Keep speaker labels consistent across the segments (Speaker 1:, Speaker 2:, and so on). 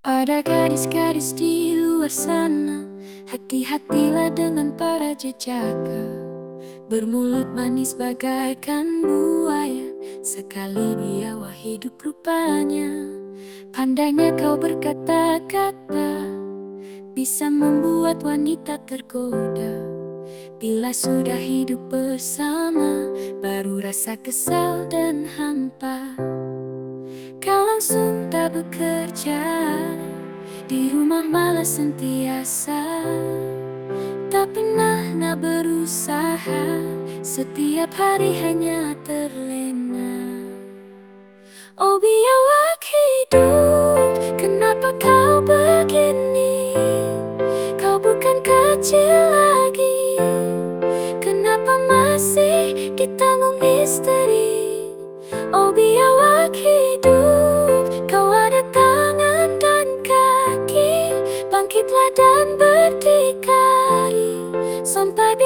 Speaker 1: Ada gadis-gadis di luar sana Hati-hatilah dengan para jejaka. Bermulut manis bagaikan buaya Sekali dia wah hidup rupanya. Pandainya kau berkata-kata Bisa membuat wanita tergoda. Bila sudah hidup bersama Baru rasa kesal dan hampa. Kau langsung bekerja Di rumah malah sentiasa. Tak pernah nak berusaha Setiap hari hanya terlena. Oh biawak hidup Kenapa kau begini? Kau bukan kecil lagi. Kenapa masih ditanggung misteri? Oh biawak hidup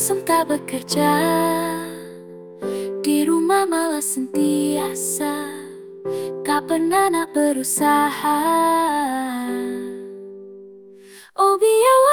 Speaker 1: langsung tak bekerja. Di rumah malah sentiasa. Tak pernah nak berusaha. Oh biawak